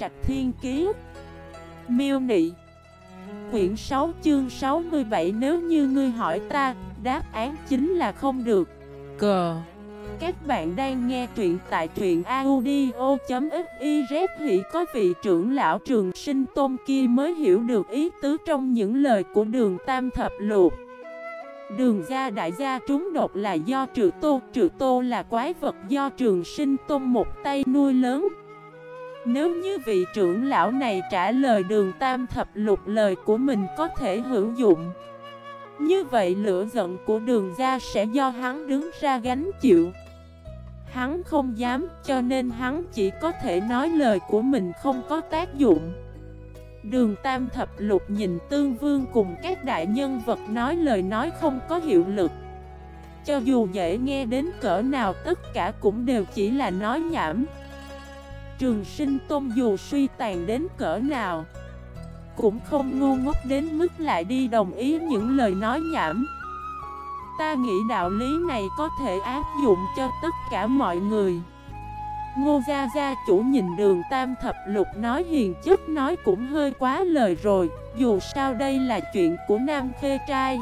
Trạch Thiên Kiế Miêu Nị. Quyển 6 chương 67 Nếu như ngươi hỏi ta, đáp án chính là không được. Cờ Các bạn đang nghe truyện tại truyện audio.xyz Hỷ có vị trưởng lão trường sinh tôn kia mới hiểu được ý tứ trong những lời của đường Tam Thập Lục. Đường gia đại gia trúng độc là do trừ tô Trừ tô là quái vật do trường sinh tôn một tay nuôi lớn nếu như vị trưởng lão này trả lời đường tam thập lục lời của mình có thể hữu dụng. Như vậy lửa giận của đường gia sẽ do hắn đứng ra gánh chịu. Hắn không dám, cho nên hắn chỉ có thể nói lời của mình không có tác dụng. Đường Tam Thập Lục nhìn Tương Vương cùng các đại nhân vật nói lời nói không có hiệu lực. Cho dù dễ nghe đến cỡ nào, tất cả cũng đều chỉ là nói nhảm. Trường sinh tôn dù suy tàn đến cỡ nào, Cũng không ngu ngốc đến mức lại đi đồng ý những lời nói nhảm. Ta nghĩ đạo lý này có thể áp dụng cho tất cả mọi người. Ngô Gia Gia chủ nhìn đường Tam Thập Lục nói hiền chất nói cũng hơi quá lời rồi, Dù sao đây là chuyện của Nam Khê Trai.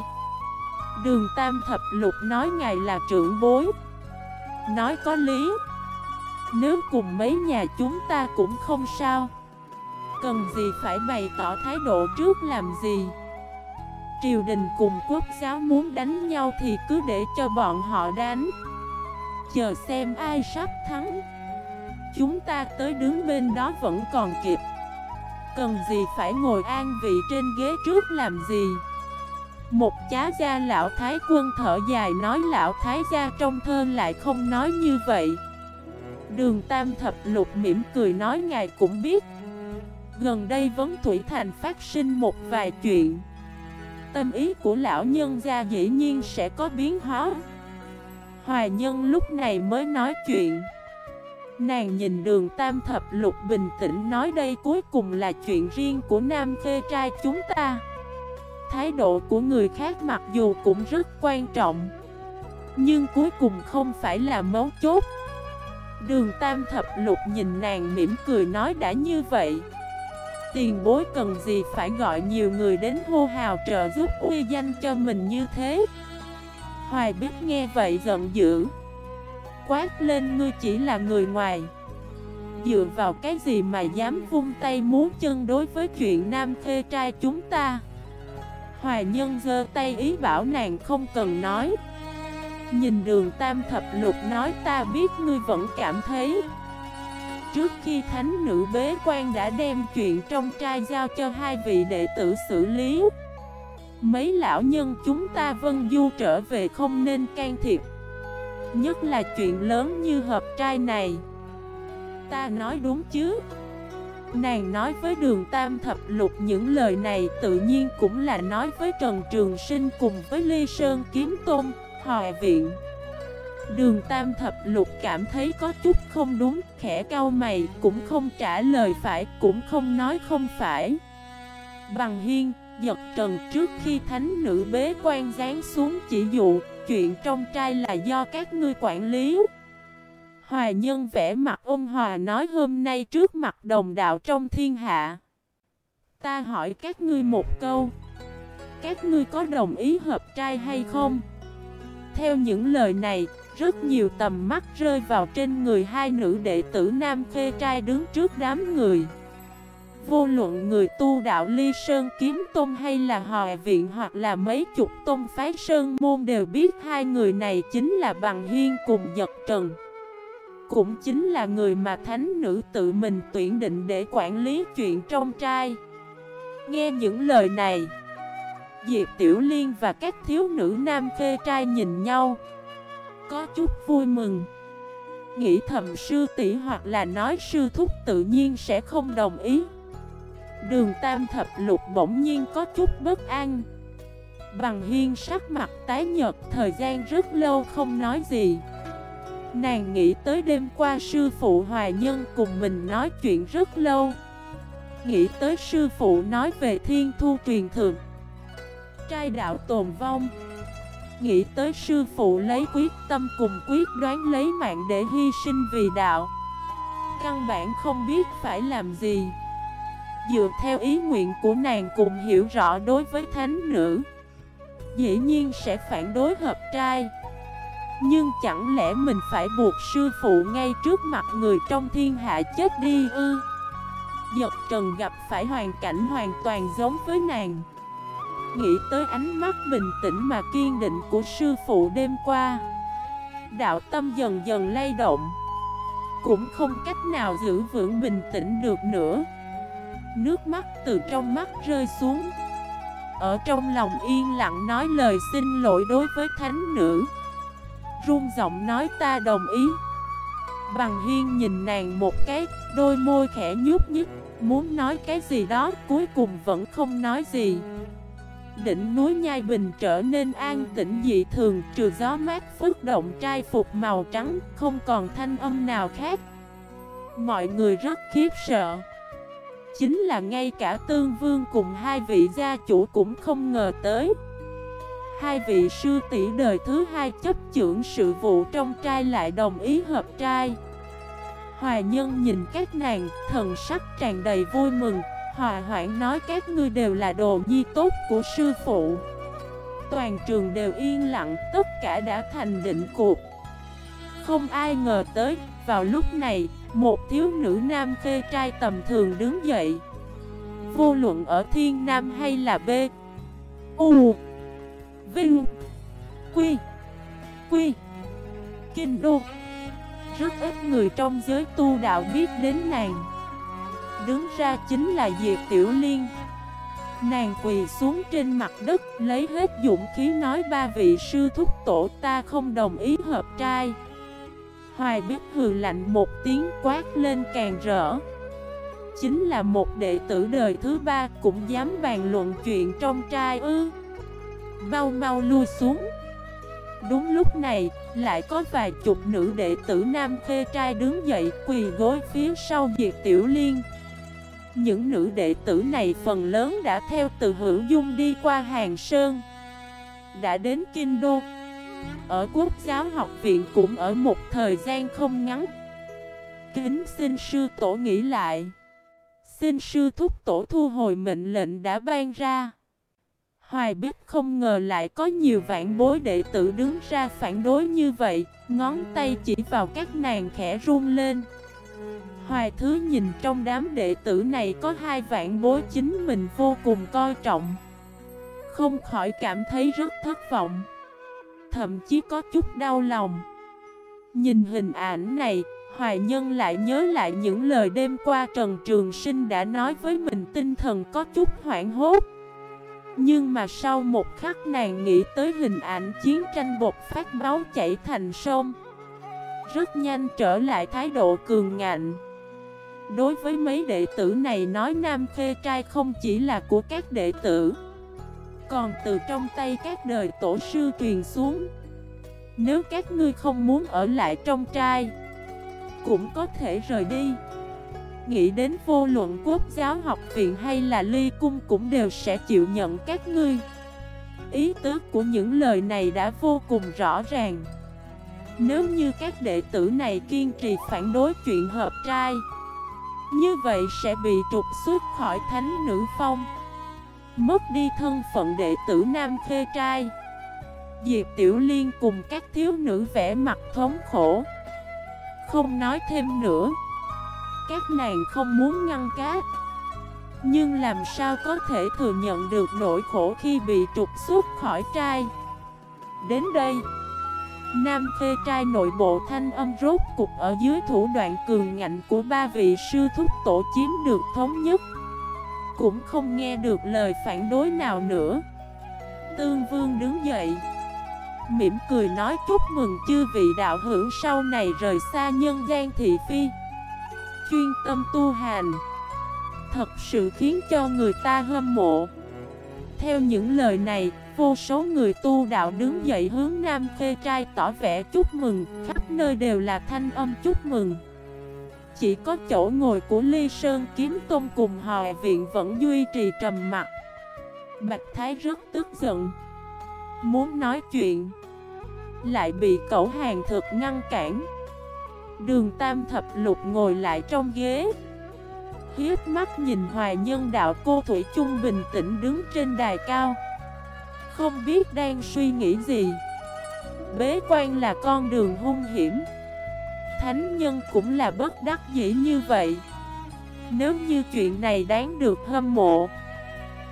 Đường Tam Thập Lục nói ngài là trưởng bối, Nói có lý. Nếu cùng mấy nhà chúng ta cũng không sao. Cần gì phải bày tỏ thái độ trước làm gì? Triều đình cùng quốc giáo muốn đánh nhau thì cứ để cho bọn họ đánh. Chờ xem ai sắp thắng. Chúng ta tới đứng bên đó vẫn còn kịp. Cần gì phải ngồi an vị trên ghế trước làm gì? Một chá gia lão thái quân thở dài nói, lão thái gia trong thơ lại không nói như vậy. Đường Tam Thập Lục mỉm cười nói ngài cũng biết. Gần đây Vấn Thủy Thành phát sinh một vài chuyện. Tâm ý của lão nhân gia dĩ nhiên sẽ có biến hóa. Hoài nhân lúc này mới nói chuyện. Nàng nhìn đường tam thập lục bình tĩnh nói đây cuối cùng là chuyện riêng của nam khê trai chúng ta. Thái độ của người khác mặc dù cũng rất quan trọng, Nhưng cuối cùng không phải là mấu chốt. Đường tam thập lục nhìn nàng mỉm cười nói đã như vậy. Tiền bối cần gì phải gọi nhiều người đến hô hào trợ giúp uy danh cho mình như thế? Hoài biết nghe vậy giận dữ. Quát lên, ngươi chỉ là người ngoài. Dựa vào cái gì mà dám vung tay muốn chân đối với chuyện nam khê trai chúng ta? Hoài nhân giơ tay ý bảo nàng không cần nói. Nhìn đường tam thập lục nói ta biết ngươi vẫn cảm thấy. Trước khi thánh nữ bế quan đã đem chuyện trong trai giao cho hai vị đệ tử xử lý. Mấy lão nhân chúng ta vân du trở về không nên can thiệp. Nhất là chuyện lớn như hợp trai này. Ta nói đúng chứ? Nàng nói với đường Tam Thập Lục những lời này tự nhiên cũng là nói với Trần Trường Sinh cùng với Ly Sơn Kiếm Tôn, Hòa Viện. Đường Tam Thập Lục cảm thấy có chút không đúng, khẽ cau mày, cũng không trả lời phải, cũng không nói không phải. Bằng hiên, giật trần trước khi thánh nữ bế quan giáng xuống chỉ dụ, chuyện trong trai là do các ngươi quản lý. Hòa nhân vẽ mặt ôn hòa nói hôm nay trước mặt đồng đạo trong thiên hạ. Ta hỏi các ngươi một câu. Các ngươi có đồng ý hợp trai hay không? Theo những lời này, rất nhiều tầm mắt rơi vào trên người hai nữ đệ tử nam khê trai đứng trước đám người. Vô luận người tu đạo ly sơn kiếm tôn hay là hòa viện hoặc là mấy chục tôn phái sơn môn đều biết hai người này chính là bằng hiên cùng giật trần. Cũng chính là người mà thánh nữ tự mình tuyển định để quản lý chuyện trong trai. Nghe những lời này Diệp Tiểu Liên và các thiếu nữ nam phê trai nhìn nhau. Có chút vui mừng. Nghĩ thầm sư tỷ hoặc là nói sư thúc tự nhiên sẽ không đồng ý. Đường tam thập lục bỗng nhiên có chút bất an. Bằng hiên sắc mặt tái nhật Thời gian rất lâu không nói gì. Nàng nghĩ tới đêm qua sư phụ Hoài Nhân cùng mình nói chuyện rất lâu. Nghĩ tới sư phụ nói về thiên thu truyền thượng Trai đạo tồn vong. Nghĩ tới sư phụ lấy quyết tâm cùng quyết đoán lấy mạng để hy sinh vì đạo. Căn bản không biết phải làm gì. Dựa theo ý nguyện của nàng cùng hiểu rõ đối với thánh nữ, Dĩ nhiên sẽ phản đối hợp trai. Nhưng chẳng lẽ mình phải buộc sư phụ ngay trước mặt người trong thiên hạ chết đi ư? Giật trần gặp phải hoàn cảnh hoàn toàn giống với nàng. Nghĩ tới ánh mắt bình tĩnh mà kiên định của sư phụ đêm qua. Đạo tâm dần dần lay động. Cũng không cách nào giữ vững bình tĩnh được nữa. Nước mắt từ trong mắt rơi xuống. Ở trong lòng yên lặng nói lời xin lỗi đối với thánh nữ. Rung giọng nói ta đồng ý. Bằng hiên nhìn nàng một cái, Đôi môi khẽ nhúc nhích, Muốn nói cái gì đó, Cuối cùng vẫn không nói gì. Đỉnh núi Nhai Bình trở nên an tĩnh dị thường Trừ gió mát phức động trai phục màu trắng Không còn thanh âm nào khác. Mọi người rất khiếp sợ. Chính là ngay cả tương vương cùng hai vị gia chủ cũng không ngờ tới. Hai vị sư tỷ đời thứ hai chấp trưởng sự vụ trong trai lại đồng ý hợp trai. Hòa nhân nhìn các nàng, thần sắc tràn đầy vui mừng. Hòa hoãn nói các ngươi đều là đồ nhi tốt của sư phụ. Toàn trường đều yên lặng, tất cả đã thành định cuộc. Không ai ngờ tới, vào lúc này, một thiếu nữ nam phê trai tầm thường đứng dậy. Vô luận ở thiên nam hay là B. U. Vinh. Quy. Quy. Kinh Đô. Rất ít người trong giới tu đạo biết đến nàng. Đứng ra chính là Diệp Tiểu Liên. Nàng quỳ xuống trên mặt đất Lấy hết dũng khí nói ba vị sư thúc tổ ta không đồng ý hợp trai. Hoài biết hừ lạnh một tiếng quát lên càng rỡ. Chính là một đệ tử đời thứ ba cũng dám bàn luận chuyện trong trai ư? Mau mau lui xuống. Đúng lúc này, lại có vài chục nữ đệ tử nam khê trai đứng dậy quỳ gối phía sau Diệp Tiểu Liên. Những nữ đệ tử này phần lớn đã theo từ hữu dung đi qua Hàng Sơn, Đã đến Kinh Đô. Ở quốc giáo học viện cũng ở một thời gian không ngắn. Kính xin sư tổ nghĩ lại. Xin sư thúc tổ thu hồi mệnh lệnh đã ban ra. Hoài biết không ngờ lại có nhiều vạn bối đệ tử đứng ra phản đối như vậy. Ngón tay chỉ vào các nàng khẽ run lên. Hoài thứ nhìn trong đám đệ tử này có hai vạn bối chính mình vô cùng coi trọng Không khỏi cảm thấy rất thất vọng thậm chí có chút đau lòng. Nhìn hình ảnh này, Hoài Nhân lại nhớ lại những lời đêm qua Trần Trường Sinh đã nói với mình tinh thần có chút hoảng hốt. Nhưng mà sau một khắc nàng nghĩ tới hình ảnh chiến tranh bột phát máu chảy thành sông Rất nhanh trở lại thái độ cường ngạnh Đối với mấy đệ tử này nói Nam Khê Trai không chỉ là của các đệ tử, còn từ trong tay các đời tổ sư truyền xuống. Nếu các ngươi không muốn ở lại trong trai, Cũng có thể rời đi. Nghĩ đến vô luận quốc giáo, học viện hay là ly cung cũng đều sẽ chịu nhận các ngươi. Ý tứ của những lời này đã vô cùng rõ ràng. Nếu như các đệ tử này kiên trì phản đối chuyện hợp trai như vậy sẽ bị trục xuất khỏi thánh nữ phong. Mất đi thân phận đệ tử nam khê trai. Diệp Tiểu Liên cùng các thiếu nữ vẽ mặt thống khổ. Không nói thêm nữa. Các nàng không muốn ngăn cát Nhưng làm sao có thể thừa nhận được nỗi khổ khi bị trục xuất khỏi trai? Đến đây. Nam khê trai nội bộ thanh âm rốt cục ở dưới thủ đoạn cường ngạnh của ba vị sư thúc tổ chiếm được thống nhất. Cũng không nghe được lời phản đối nào nữa. Tương Vương đứng dậy, Mỉm cười nói chúc mừng chư vị đạo hữu sau này rời xa nhân gian thị phi. Chuyên tâm tu hành, Thật sự khiến cho người ta hâm mộ. Theo những lời này, vô số người tu đạo đứng dậy hướng Nam Khê Trai tỏ vẻ chúc mừng. Khắp nơi đều là thanh âm chúc mừng. Chỉ có chỗ ngồi của Ly Sơn Kiếm Tôn cùng Hòa Viện vẫn duy trì trầm mặt Bạch Thái rất tức giận. Muốn nói chuyện Lại bị cậu hàng thực ngăn cản. Đường Tam Thập Lục ngồi lại trong ghế. Hiếp mắt nhìn hoài nhân đạo cô Thủy chung bình tĩnh đứng trên đài cao. Không biết đang suy nghĩ gì. Bế quan là con đường hung hiểm. Thánh nhân cũng là bất đắc dĩ như vậy. Nếu như chuyện này đáng được hâm mộ,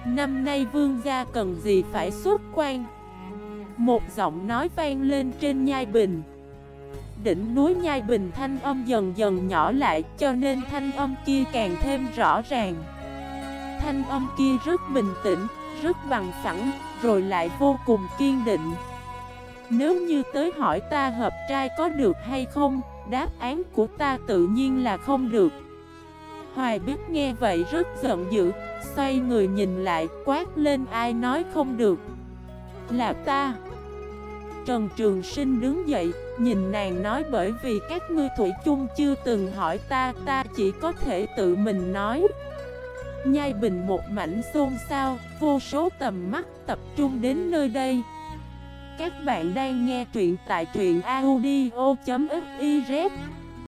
Năm nay vương gia cần gì phải xuất quan? Một giọng nói vang lên trên nhai bình. Đỉnh núi nhai bình thanh âm dần dần nhỏ lại Cho nên thanh âm kia càng thêm rõ ràng. Thanh âm kia rất bình tĩnh, rất bằng phẳng Rồi lại vô cùng kiên định. Nếu như tới hỏi ta hợp trai có được hay không Đáp án của ta tự nhiên là không được. Hoài biết nghe vậy rất giận dữ Xoay người nhìn lại quát lên ai nói không được? Là ta. Trần Trường Sinh đứng dậy, Nhìn nàng nói bởi vì các ngươi thủy chung chưa từng hỏi ta Ta chỉ có thể tự mình nói. Nhai bình một mảnh xôn xao, Vô số tầm mắt tập trung đến nơi đây. Các bạn đang nghe truyện tại truyện audio.fif